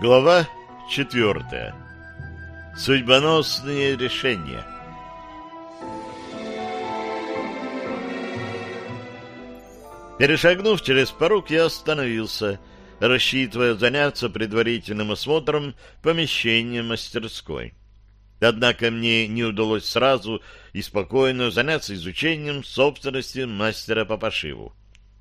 Глава четвертая. Судьбоносные решения. Перешагнув через порог, я остановился, рассчитывая заняться предварительным осмотром помещения мастерской. Однако мне не удалось сразу и спокойно заняться изучением собственности мастера по пошиву.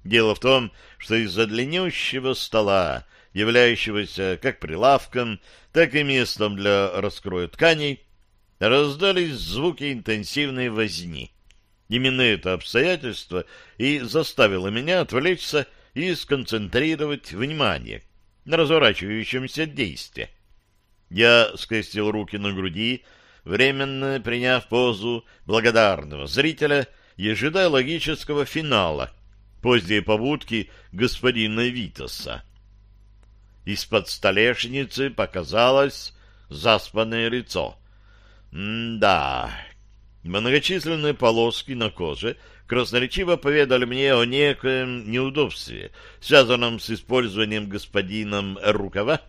Дело в том, что из-за длиннющего стола являющегося как прилавком, так и местом для раскроя тканей, раздались звуки интенсивной возни. Именно это обстоятельство и заставило меня отвлечься и сконцентрировать внимание на разворачивающемся действии. Я скрестил руки на груди, временно приняв позу благодарного зрителя и ожидая логического финала поздней побудки господина Витаса. Из-под столешницы показалось заспанное лицо. М-да. Многочисленные полоски на коже красноречиво поведали мне о некоем неудобстве, связанном с использованием господином рукава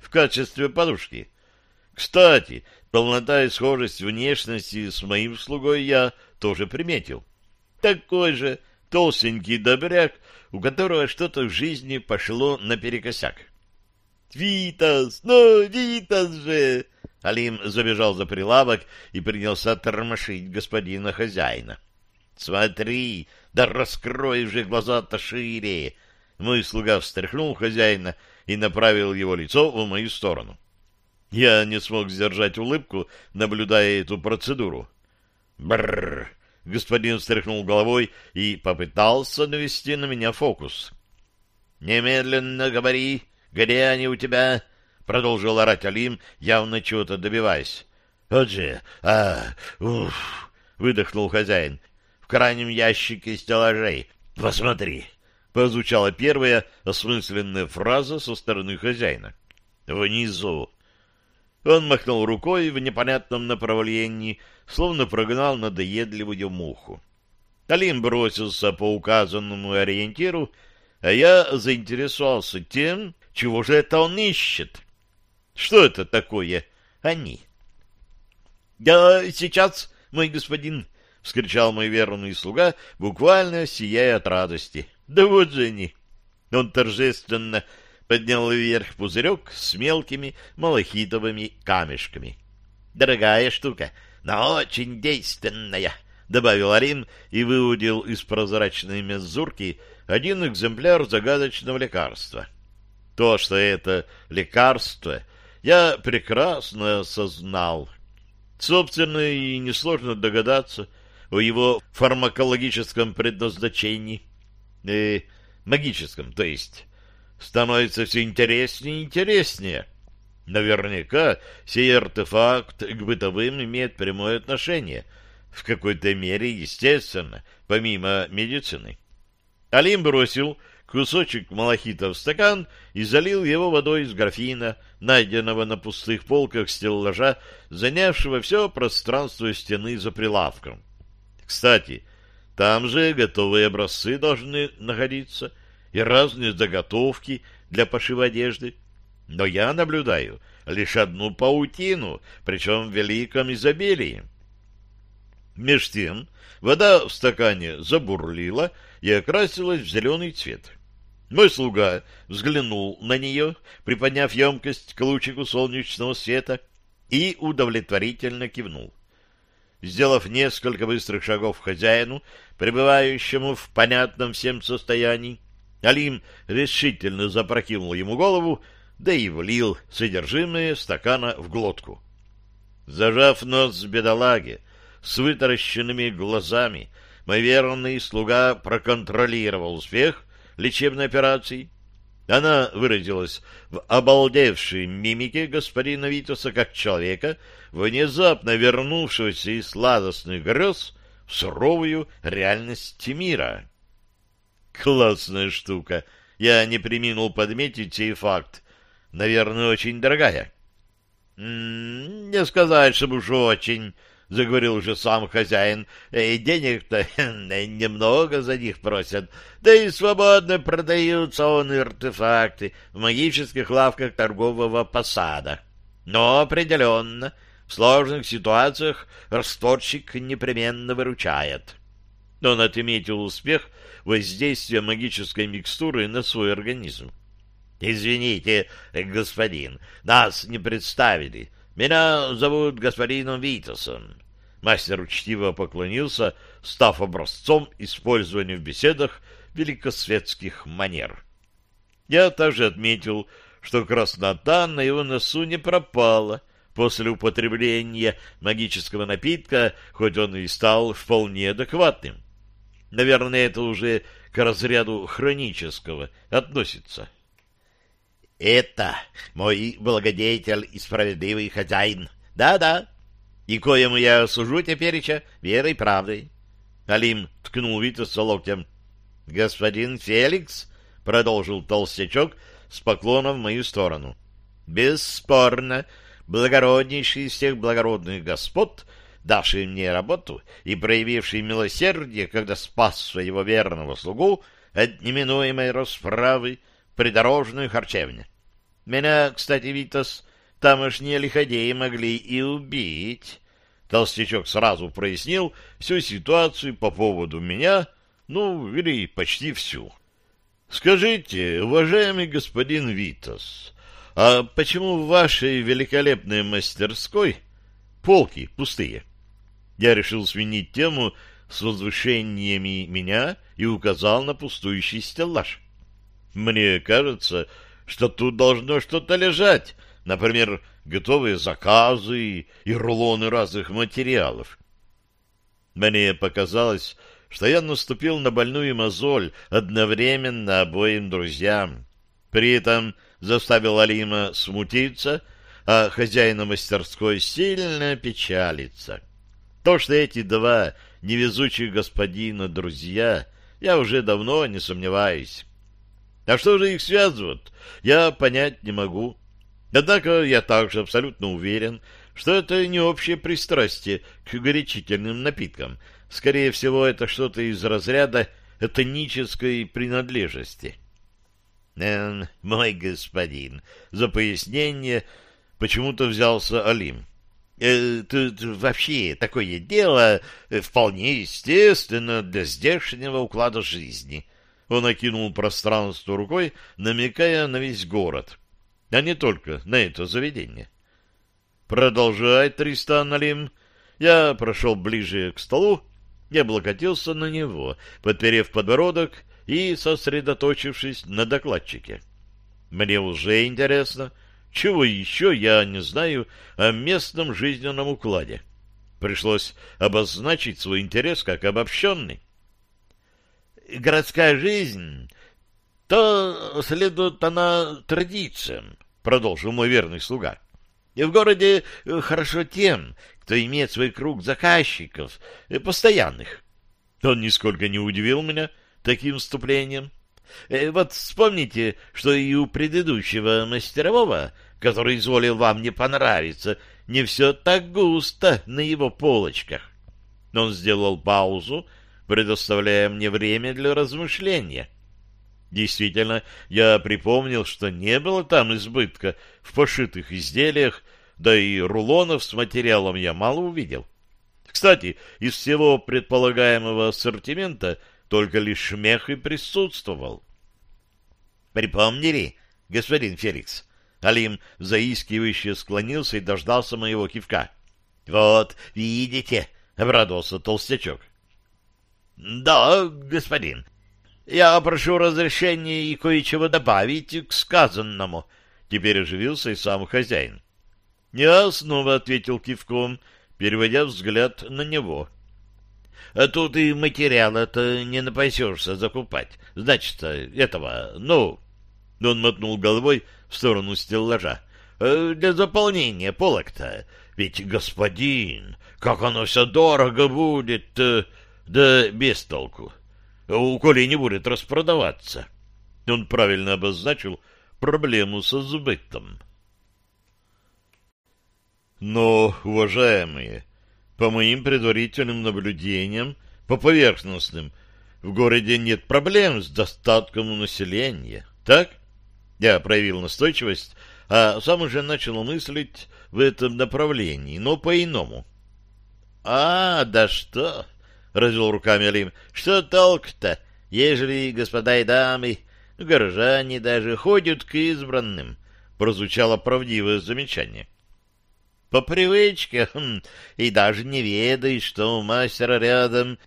в качестве подушки. Кстати, полнота и схожесть внешности с моим слугой я тоже приметил. Такой же толстенький добряк, у которого что-то в жизни пошло наперекосяк. «Витас! Ну, Витас же!» Алим забежал за прилавок и принялся тормошить господина хозяина. «Смотри, да раскрой же глаза-то шире!» Мой слуга встряхнул хозяина и направил его лицо в мою сторону. Я не смог сдержать улыбку, наблюдая эту процедуру. Бррр! Господин встряхнул головой и попытался навести на меня фокус. «Немедленно говори, где они у тебя? — продолжил орать Алим, явно чего-то добиваясь. — Вот же, а, уф, — выдохнул хозяин. — В крайнем ящике стеллажей. Посмотри. Позвучала первая осмысленная фраза со стороны хозяина. — Внизу. Он махнул рукой в непонятном направлении, словно прогнал надоедливую муху. Алим бросился по указанному ориентиру, а я заинтересовался тем, чего же это он ищет? Что это такое они? — Да сейчас, мой господин, — вскричал мой верный слуга, буквально сияя от радости. — Да вот же они! Он торжественно поднял вверх пузырек с мелкими малахитовыми камешками. — Дорогая штука, но очень действенная, — добавил Арин и выудил из прозрачной мезурки один экземпляр загадочного лекарства. — то, что это лекарство, я прекрасно осознал. Собственно, и несложно догадаться о его фармакологическом предназначении. Э, магическом, то есть. Становится все интереснее и интереснее. Наверняка сей артефакт к бытовым имеет прямое отношение. В какой-то мере, естественно, помимо медицины. Алим бросил кусочек малахита в стакан и залил его водой из графина, найденного на пустых полках стеллажа, занявшего все пространство стены за прилавком. Кстати, там же готовые образцы должны находиться и разные заготовки для пошива одежды. Но я наблюдаю лишь одну паутину, причем в великом изобилии. Меж тем вода в стакане забурлила и окрасилась в зеленый цвет. Мой слуга взглянул на нее, приподняв емкость к лучику солнечного света, и удовлетворительно кивнул. Сделав несколько быстрых шагов хозяину, пребывающему в понятном всем состоянии, Алим решительно запрокинул ему голову, да и влил содержимое стакана в глотку. Зажав нос бедолаги, с вытаращенными глазами, мой верный слуга проконтролировал успех лечебной операции. Она выразилась в обалдевшей мимике господина Витуса как человека, внезапно вернувшегося из сладостных грез в суровую реальность мира. Классная штука. Я не приминул подметить сей факт. Наверное, очень дорогая. «М-м, — Не сказать, чтобы уж очень, — заговорил уже сам хозяин. «Э, денег-то немного за них просят, да и свободно продаются он артефакты в магических лавках торгового посада. Но определенно в сложных ситуациях растворщик непременно выручает». Он отметил успех воздействия магической микстуры на свой организм. «Извините, господин, нас не представили». Меня зовут господином Витасом. Мастер учтиво поклонился, став образцом использования в беседах великосветских манер. Я также отметил, что краснота на его носу не пропала после употребления магического напитка, хоть он и стал вполне адекватным. Наверное, это уже к разряду хронического относится. Это мой благодетель и справедливый хозяин. Да-да. И коему я служу тепереча верой и правдой. Алим ткнул Витаса локтем. Господин Феликс, продолжил толстячок с поклоном в мою сторону. Бесспорно, благороднейший из всех благородных господ, давший мне работу и проявивший милосердие, когда спас своего верного слугу от неминуемой расправы, придорожную харчевню. Меня, кстати, Витас, тамошние лиходеи могли и убить. Толстячок сразу прояснил всю ситуацию по поводу меня, ну, или почти всю. Скажите, уважаемый господин Витас, а почему в вашей великолепной мастерской полки пустые? Я решил сменить тему с возвышениями меня и указал на пустующий стеллаж. Мне кажется, что тут должно что-то лежать, например, готовые заказы и рулоны разных материалов. Мне показалось, что я наступил на больную мозоль одновременно обоим друзьям. При этом заставил Алима смутиться, а хозяина мастерской сильно печалиться. То, что эти два невезучих господина друзья, я уже давно не сомневаюсь. А что же их связывает, я понять не могу. Однако я также абсолютно уверен, что это не общее пристрастие к горячительным напиткам. Скорее всего, это что-то из разряда этнической принадлежности. «Э, «Мой господин, за пояснение почему-то взялся Алим. Э, тут вообще такое дело э, вполне естественно для здешнего уклада жизни». Он окинул пространство рукой, намекая на весь город, а не только на это заведение. «Продолжай, Тристан Алим». Я прошел ближе к столу и облокотился на него, подперев подбородок и сосредоточившись на докладчике. Мне уже интересно, чего еще я не знаю о местном жизненном укладе. Пришлось обозначить свой интерес как обобщенный городская жизнь, то следует она традициям, продолжил мой верный слуга. И в городе э, хорошо тем, кто имеет свой круг заказчиков, э, постоянных. Он нисколько не удивил меня таким вступлением. Э, вот вспомните, что и у предыдущего мастерового, который изволил вам не понравиться, не все так густо на его полочках. Он сделал паузу, предоставляя мне время для размышления. Действительно, я припомнил, что не было там избытка в пошитых изделиях, да и рулонов с материалом я мало увидел. Кстати, из всего предполагаемого ассортимента только лишь мех и присутствовал. «Припомнили, господин Феликс?» Алим заискивающе склонился и дождался моего кивка. «Вот, видите?» — обрадовался толстячок. Да, господин. Я прошу разрешения и кое-чего добавить к сказанному. Теперь оживился и сам хозяин. Я снова ответил кивком, переводя взгляд на него. А тут и материал это не напасешься закупать. Значит, этого, ну... Он мотнул головой в сторону стеллажа. «Э, для заполнения полок-то. Ведь, господин, как оно все дорого будет... Э, да без толку. У Коли не будет распродаваться. Он правильно обозначил проблему со сбытом. Но, уважаемые, по моим предварительным наблюдениям, по поверхностным, в городе нет проблем с достатком населения. Так? Я проявил настойчивость, а сам уже начал мыслить в этом направлении, но по-иному. — А, да что? — развел руками Алим. — Что толк-то, ежели господа и дамы, горожане даже ходят к избранным? — прозвучало правдивое замечание. — По привычке, хм, и даже не ведаешь, что у мастера рядом,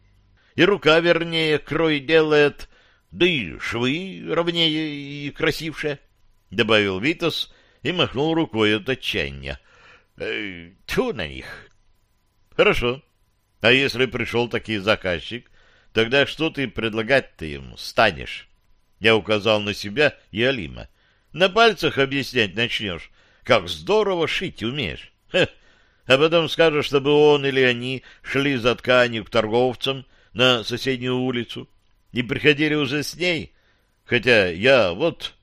и рука, вернее, крой делает, да и швы ровнее и красивше, — добавил Витас и махнул рукой от отчаяния. Э, — Тьфу на них! — Хорошо. А если пришел таки заказчик, тогда что ты предлагать-то ему станешь? Я указал на себя и Алима. На пальцах объяснять начнешь, как здорово шить умеешь. Хе. А потом скажешь, чтобы он или они шли за тканью к торговцам на соседнюю улицу и приходили уже с ней. Хотя я вот...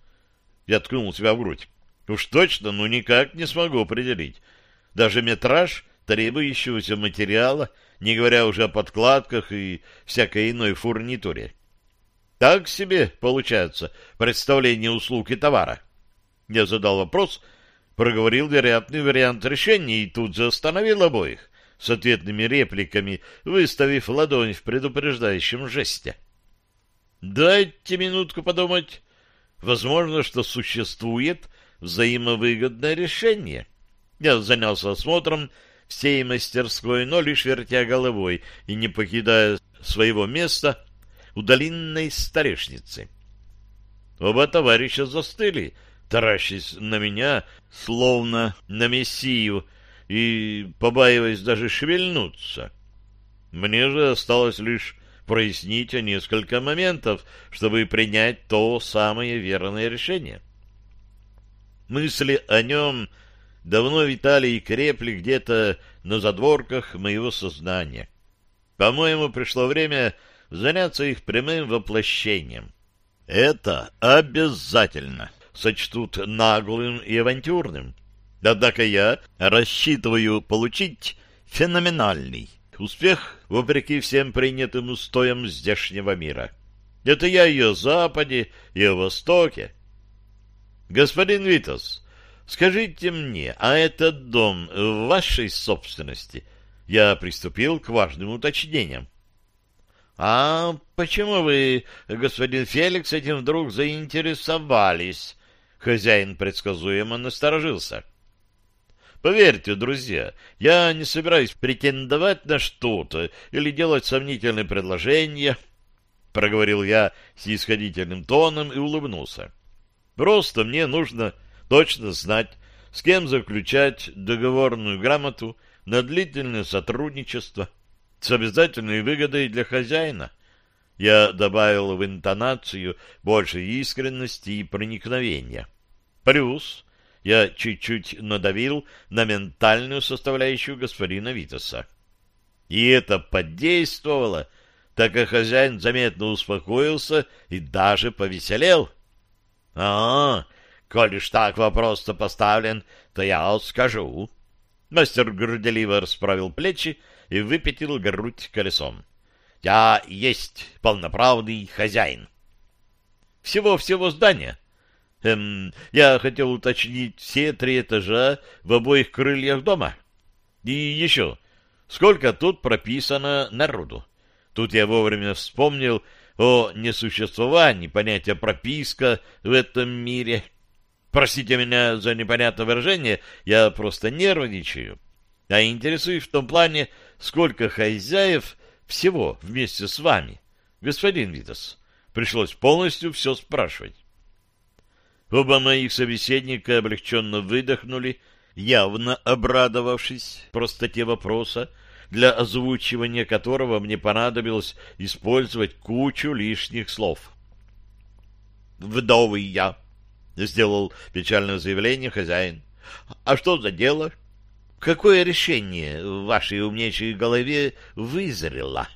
Я ткнул себя в грудь. Уж точно, ну никак не смогу определить. Даже метраж требующегося материала, не говоря уже о подкладках и всякой иной фурнитуре. Так себе получается представление услуг и товара. Я задал вопрос, проговорил вероятный вариант решения и тут же остановил обоих с ответными репликами, выставив ладонь в предупреждающем жесте. Дайте минутку подумать. Возможно, что существует взаимовыгодное решение. Я занялся осмотром всей мастерской, но лишь вертя головой и не покидая своего места у долинной старешницы. Оба товарища застыли, таращась на меня, словно на мессию, и побаиваясь даже шевельнуться. Мне же осталось лишь прояснить несколько моментов, чтобы принять то самое верное решение. Мысли о нем давно витали и крепли где-то на задворках моего сознания. По-моему, пришло время заняться их прямым воплощением. Это обязательно сочтут наглым и авантюрным. Однако я рассчитываю получить феноменальный успех вопреки всем принятым устоям здешнего мира. Это я и о Западе, и о Востоке. Господин Витас, Скажите мне, а этот дом в вашей собственности? Я приступил к важным уточнениям. А почему вы, господин Феликс, этим вдруг заинтересовались? Хозяин предсказуемо насторожился. Поверьте, друзья, я не собираюсь претендовать на что-то или делать сомнительные предложения, проговорил я с исходительным тоном и улыбнулся. Просто мне нужно точно знать, с кем заключать договорную грамоту на длительное сотрудничество с обязательной выгодой для хозяина. Я добавил в интонацию больше искренности и проникновения. Плюс я чуть-чуть надавил на ментальную составляющую господина Витаса. И это подействовало, так как хозяин заметно успокоился и даже повеселел. — А, Коль уж так вопрос-то поставлен, то я скажу. Мастер горделиво расправил плечи и выпятил грудь колесом. Я есть полноправный хозяин. Всего-всего здания. Эм, я хотел уточнить все три этажа в обоих крыльях дома. И еще, сколько тут прописано народу? Тут я вовремя вспомнил о несуществовании понятия прописка в этом мире — Простите меня за непонятное выражение, я просто нервничаю. А интересуюсь в том плане, сколько хозяев всего вместе с вами, господин Витас. Пришлось полностью все спрашивать. Оба моих собеседника облегченно выдохнули, явно обрадовавшись простоте вопроса, для озвучивания которого мне понадобилось использовать кучу лишних слов. «Вдовый я», Сделал печальное заявление хозяин. А что за дело? Какое решение в вашей умнейшей голове вызрело?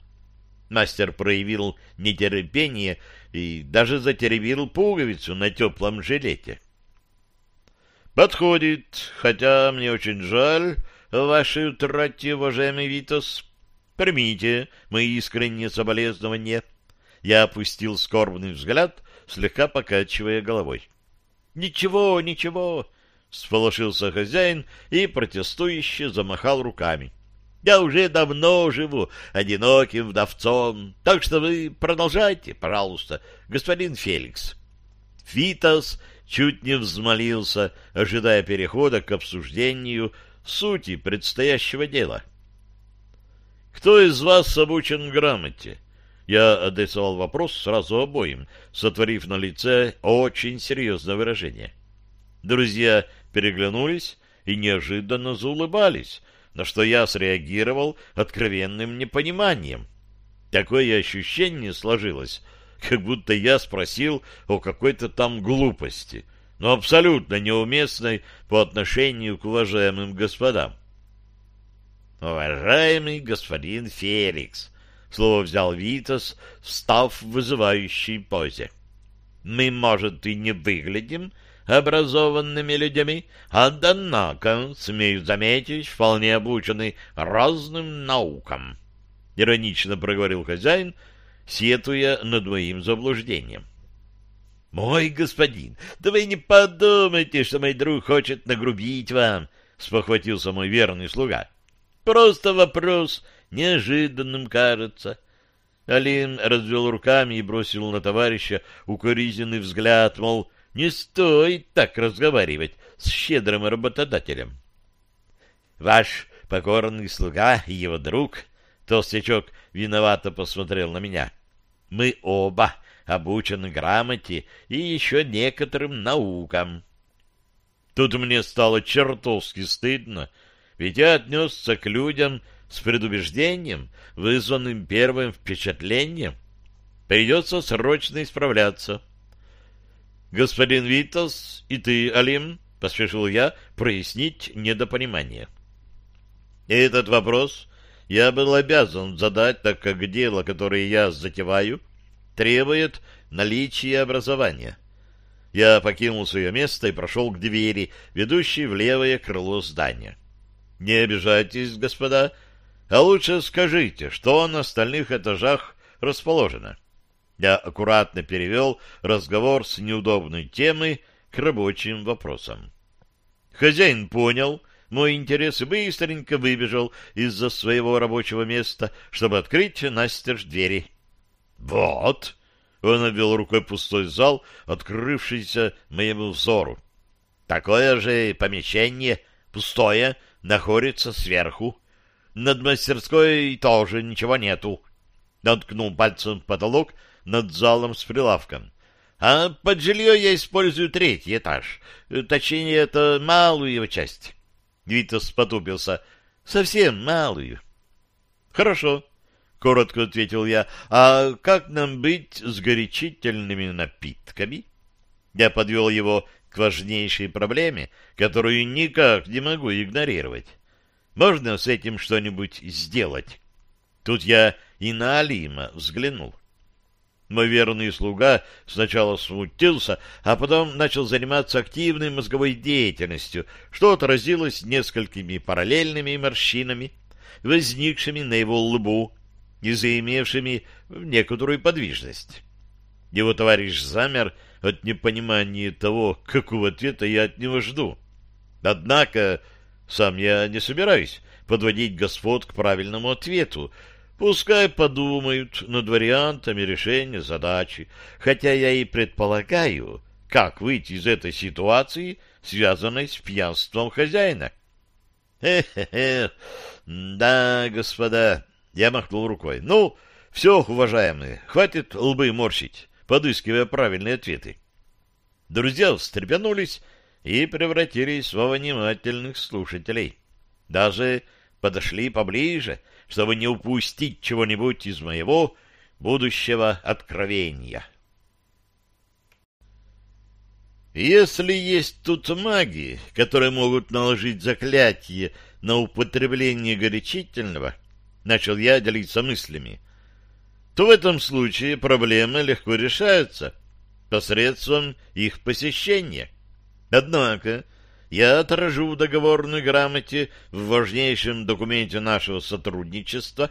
Мастер проявил нетерпение и даже затеребил пуговицу на теплом жилете. Подходит, хотя мне очень жаль, в вашей утрате, уважаемый Витас. Примите мои искренние соболезнования. Я опустил скорбный взгляд, слегка покачивая головой. — Ничего, ничего, — сполошился хозяин и протестующе замахал руками. — Я уже давно живу одиноким вдовцом, так что вы продолжайте, пожалуйста, господин Феликс. Фитос чуть не взмолился, ожидая перехода к обсуждению сути предстоящего дела. «Кто из вас обучен грамоте?» Я адресовал вопрос сразу обоим, сотворив на лице очень серьезное выражение. Друзья переглянулись и неожиданно заулыбались, на что я среагировал откровенным непониманием. Такое ощущение сложилось, как будто я спросил о какой-то там глупости, но абсолютно неуместной по отношению к уважаемым господам. «Уважаемый господин Феликс», — слово взял Витас, встав в вызывающей позе, — «мы, может, и не выглядим образованными людьми, однако, смею заметить, вполне обучены разным наукам», — иронично проговорил хозяин, — сетуя над моим заблуждением. «Мой господин, да вы не подумайте, что мой друг хочет нагрубить вам», — спохватился мой верный слуга. «Просто вопрос неожиданным кажется». Алин развел руками и бросил на товарища укоризненный взгляд, мол, не стоит так разговаривать с щедрым работодателем. «Ваш покорный слуга и его друг Толстячок виновато посмотрел на меня. Мы оба обучены грамоте и еще некоторым наукам. Тут мне стало чертовски стыдно, ведь я отнесся к людям с предубеждением, вызванным первым впечатлением. Придется срочно исправляться. Господин Витас и ты, Алим, — поспешил я прояснить недопонимание. Этот вопрос я был обязан задать, так как дело, которое я затеваю, требует наличия образования. Я покинул свое место и прошел к двери, ведущей в левое крыло здания. Не обижайтесь, господа, а лучше скажите, что на остальных этажах расположено. Я аккуратно перевел разговор с неудобной темы к рабочим вопросам. Хозяин понял — мой интерес и быстренько выбежал из-за своего рабочего места, чтобы открыть настежь двери. «Вот!» — он обвел рукой пустой зал, открывшийся моему взору. «Такое же помещение, пустое, находится сверху. Над мастерской тоже ничего нету». Наткнул пальцем в потолок над залом с прилавком. А под жилье я использую третий этаж. Точнее, это малую его часть. Витас потупился. «Совсем малую». «Хорошо», — коротко ответил я. «А как нам быть с горячительными напитками?» Я подвел его к важнейшей проблеме, которую никак не могу игнорировать. Можно с этим что-нибудь сделать? Тут я и на Алима взглянул. Мой верный слуга сначала смутился, а потом начал заниматься активной мозговой деятельностью, что отразилось несколькими параллельными морщинами, возникшими на его лбу и заимевшими некоторую подвижность. Его товарищ замер от непонимания того, какого ответа я от него жду. Однако сам я не собираюсь подводить господ к правильному ответу, Пускай подумают над вариантами решения задачи, хотя я и предполагаю, как выйти из этой ситуации, связанной с пьянством хозяина. Хе-хе-хе, да, господа, я махнул рукой. Ну, все, уважаемые, хватит лбы морщить, подыскивая правильные ответы. Друзья встрепенулись и превратились во внимательных слушателей. Даже подошли поближе — чтобы не упустить чего-нибудь из моего будущего откровения. Если есть тут маги, которые могут наложить заклятие на употребление горячительного, начал я делиться мыслями, то в этом случае проблема легко решается посредством их посещения. Однако я отражу в договорной грамоте в важнейшем документе нашего сотрудничества.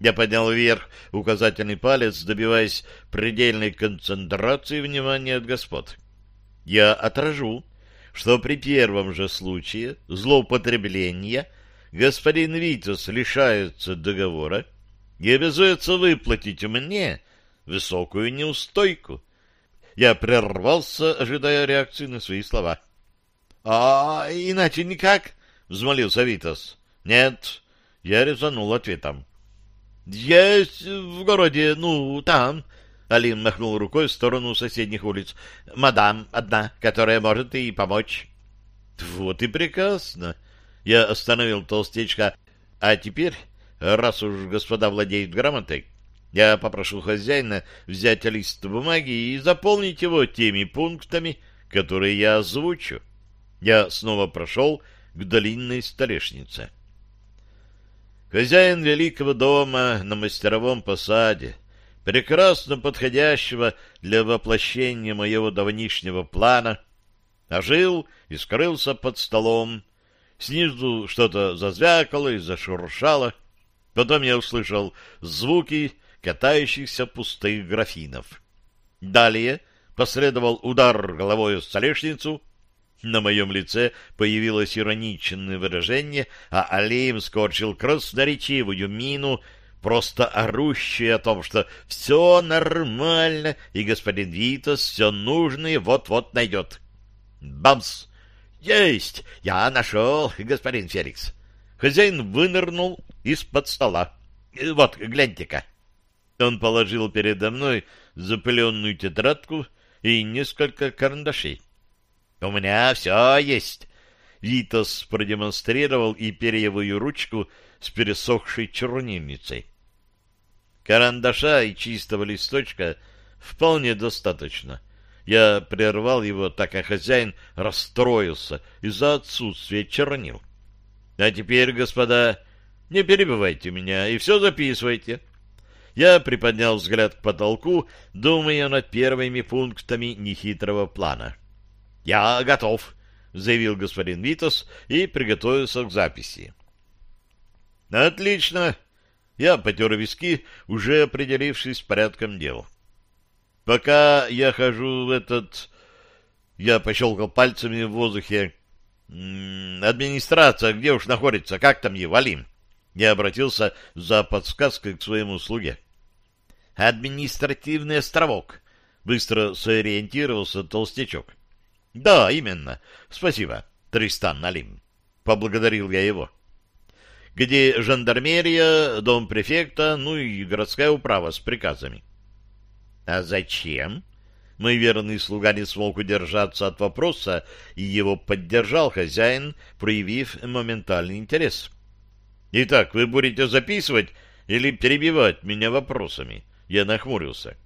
Я поднял вверх указательный палец, добиваясь предельной концентрации внимания от господ. Я отражу, что при первом же случае злоупотребления господин Витас лишается договора и обязуется выплатить мне высокую неустойку. Я прервался, ожидая реакции на свои слова. — А иначе никак? — взмолился Витас. — Нет, я резанул ответом. — Есть в городе, ну, там... Алин махнул рукой в сторону соседних улиц. — Мадам одна, которая может и помочь. — Вот и прекрасно. Я остановил толстечка. А теперь, раз уж господа владеют грамотой, я попрошу хозяина взять лист бумаги и заполнить его теми пунктами, которые я озвучу. Я снова прошел к длинной столешнице. Хозяин великого дома на мастеровом посаде, прекрасно подходящего для воплощения моего давнишнего плана, ожил и скрылся под столом. Снизу что-то зазвякало и зашуршало. Потом я услышал звуки катающихся пустых графинов. Далее последовал удар головой в столешницу. На моем лице появилось ироничное выражение, а Алеем скорчил красноречивую мину, просто орущую о том, что все нормально, и господин Витас все нужное вот-вот найдет. Бамс! Есть! Я нашел, господин Феликс. Хозяин вынырнул из-под стола. Вот, гляньте-ка. Он положил передо мной запыленную тетрадку и несколько карандашей. — У меня все есть. Витас продемонстрировал и перьевую ручку с пересохшей чернильницей. Карандаша и чистого листочка вполне достаточно. Я прервал его, так как хозяин расстроился из-за отсутствия чернил. А теперь, господа, не перебивайте меня и все записывайте. Я приподнял взгляд к потолку, думая над первыми пунктами нехитрого плана. — Я готов, — заявил господин Витас и приготовился к записи. — Отлично. Я потер виски, уже определившись с порядком дел. Пока я хожу в этот... Я пощелкал пальцами в воздухе. Администрация где уж находится? Как там Евалим? Я обратился за подсказкой к своему слуге. «Административный островок», — быстро сориентировался толстячок. «Да, именно. Спасибо, Тристан Налим». Поблагодарил я его. «Где жандармерия, дом префекта, ну и городская управа с приказами». «А зачем?» Мой верный слуга не смог удержаться от вопроса, и его поддержал хозяин, проявив моментальный интерес. Итак, вы будете записывать или перебивать меня вопросами? Я нахмурился.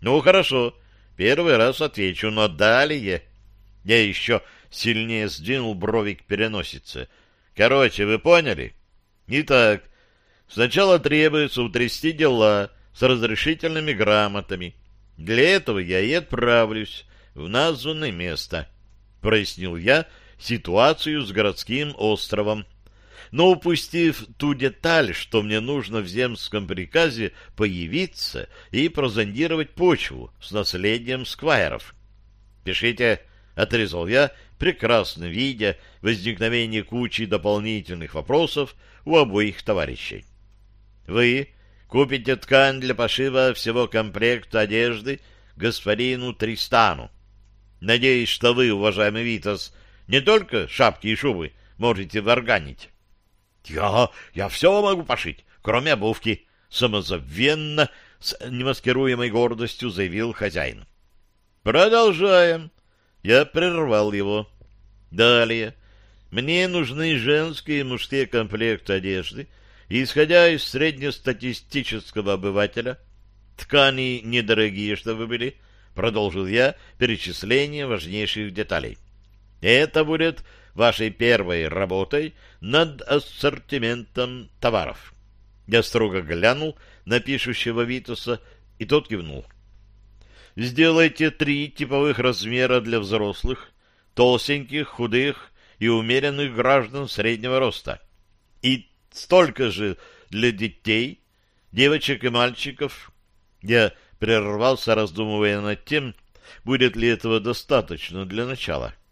Ну, хорошо, первый раз отвечу, но далее... Я еще сильнее сдвинул брови к переносице. Короче, вы поняли? Итак, сначала требуется утрясти дела с разрешительными грамотами. Для этого я и отправлюсь в названное место. Прояснил я ситуацию с городским островом но упустив ту деталь, что мне нужно в земском приказе появиться и прозондировать почву с наследием сквайров. «Пишите», — отрезал я, прекрасно видя возникновение кучи дополнительных вопросов у обоих товарищей. «Вы купите ткань для пошива всего комплекта одежды господину Тристану. Надеюсь, что вы, уважаемый Витас, не только шапки и шубы можете варганить, я, я все могу пошить, кроме обувки, самозабвенно, с немаскируемой гордостью заявил хозяин. Продолжаем. Я прервал его. Далее. Мне нужны женские и мужские комплекты одежды, исходя из среднестатистического обывателя. Ткани недорогие, чтобы были, продолжил я перечисление важнейших деталей. Это будет вашей первой работой над ассортиментом товаров. Я строго глянул на пишущего Витуса, и тот кивнул. Сделайте три типовых размера для взрослых, толстеньких, худых и умеренных граждан среднего роста. И столько же для детей, девочек и мальчиков. Я прервался, раздумывая над тем, будет ли этого достаточно для начала. —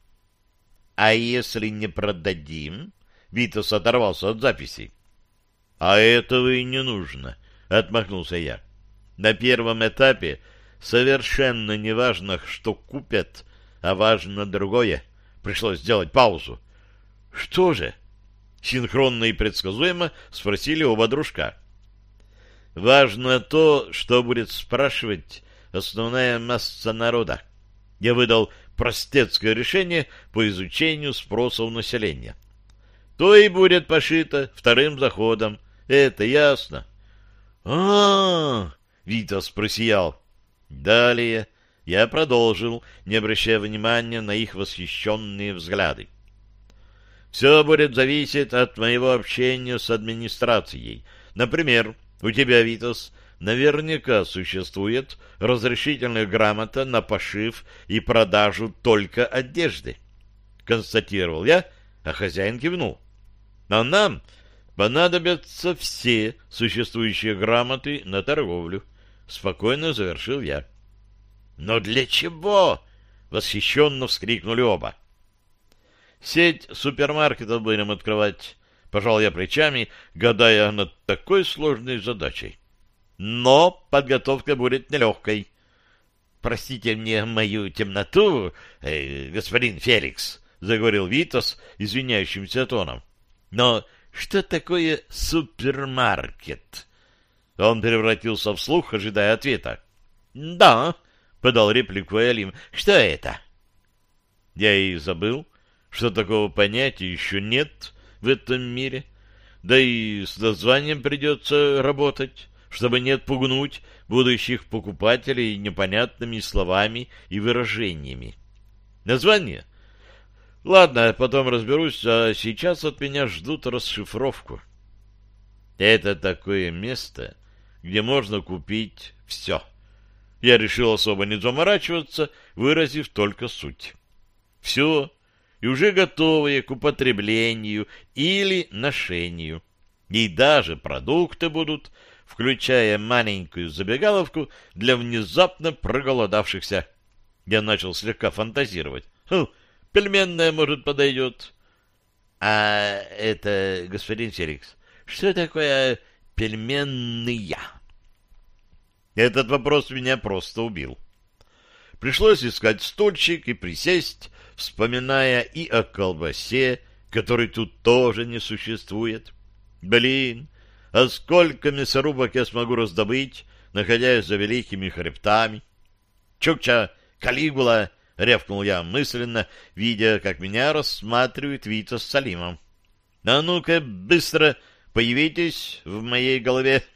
А если не продадим? — Витас оторвался от записи. — А этого и не нужно, — отмахнулся я. — На первом этапе совершенно не важно, что купят, а важно другое. Пришлось сделать паузу. — Что же? — синхронно и предсказуемо спросили оба дружка. — Важно то, что будет спрашивать основная масса народа. Я выдал простецкое решение по изучению спроса у населения. То и будет пошито вторым заходом. Это ясно. А, Витас просиял. Далее я продолжил, не обращая внимания на их восхищенные взгляды. Все будет зависеть от моего общения с администрацией. Например, у тебя, Витас, наверняка существует разрешительная грамота на пошив и продажу только одежды. Констатировал я, а хозяин кивнул. А нам понадобятся все существующие грамоты на торговлю. Спокойно завершил я. «Но для чего?» — восхищенно вскрикнули оба. «Сеть супермаркетов будем открывать», — пожал я плечами, гадая над такой сложной задачей. «Но подготовка будет нелегкой». «Простите мне мою темноту, э, господин Феликс», — заговорил Витас извиняющимся тоном. «Но что такое супермаркет?» Он превратился в слух, ожидая ответа. «Да», — подал реплику Элим, — «что это?» Я и забыл, что такого понятия еще нет в этом мире. Да и с названием придется работать, чтобы не отпугнуть будущих покупателей непонятными словами и выражениями. Название? Ладно, потом разберусь, а сейчас от меня ждут расшифровку. Это такое место, где можно купить все. Я решил особо не заморачиваться, выразив только суть. Все, и уже готовые к употреблению или ношению. И даже продукты будут, включая маленькую забегаловку для внезапно проголодавшихся. Я начал слегка фантазировать. Хм, пельменная, может, подойдет. А это, господин Феликс, что такое пельменные? Этот вопрос меня просто убил. Пришлось искать стульчик и присесть, вспоминая и о колбасе, которой тут тоже не существует. Блин, а сколько мясорубок я смогу раздобыть, находясь за великими хребтами? Чукча, Калигула, — рявкнул я мысленно, видя, как меня рассматривает Вита с Салимом. — А ну-ка, быстро появитесь в моей голове. —